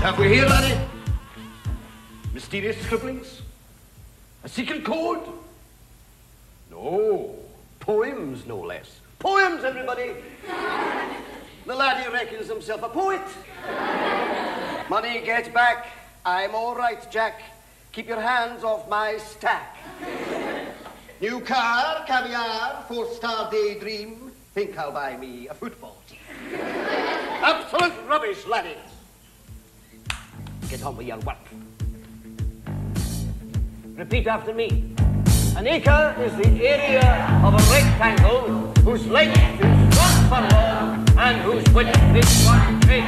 hear, laddie? Mysterious scribblings? A secret code? No. Poems, no less. Poems, everybody. the laddie reckons himself a poet. Money get back. I'm all right, Jack. Keep your hands off my stack. New car, caviar, four-star daydream. Think I'll buy me a football. Absolute rubbish, laddies. Get on with your work. Repeat after me. An acre is the area of a rectangle whose length is one furlong and whose width is one We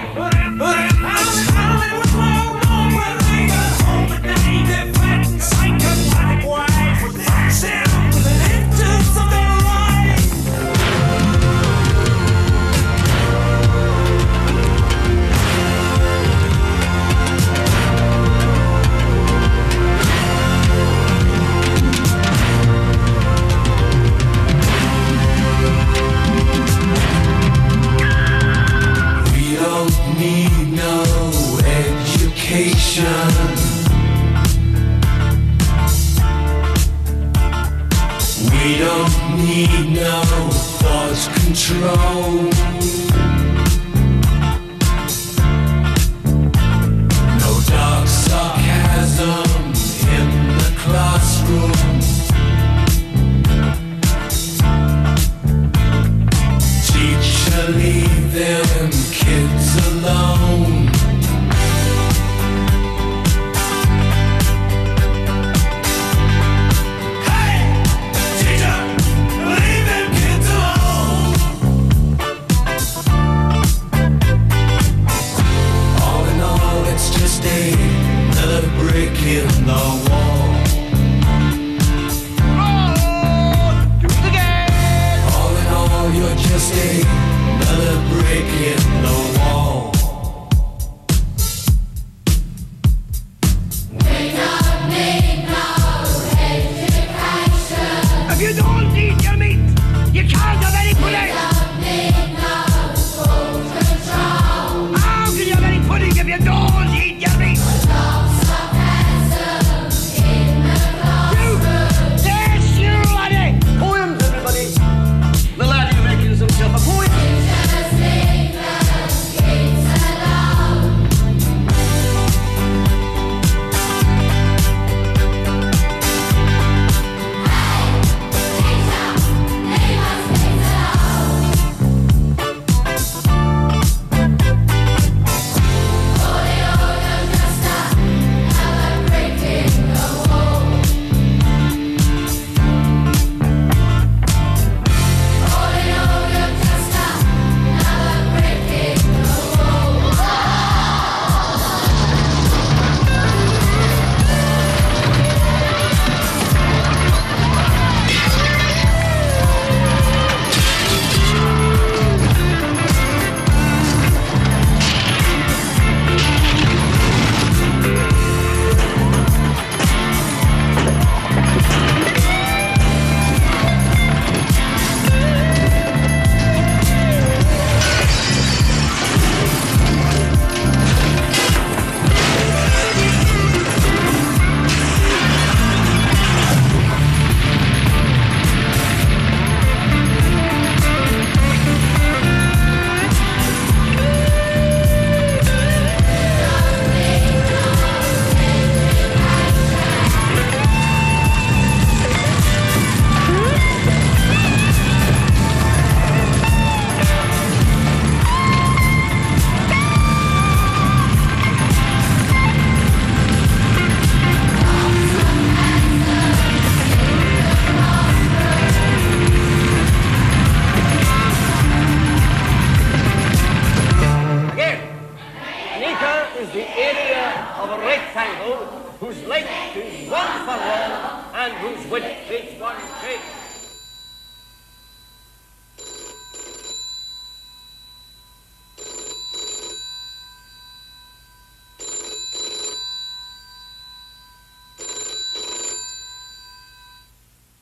need no thought control. The is the area of a rectangle whose length is one furlong and whose width is one cubit.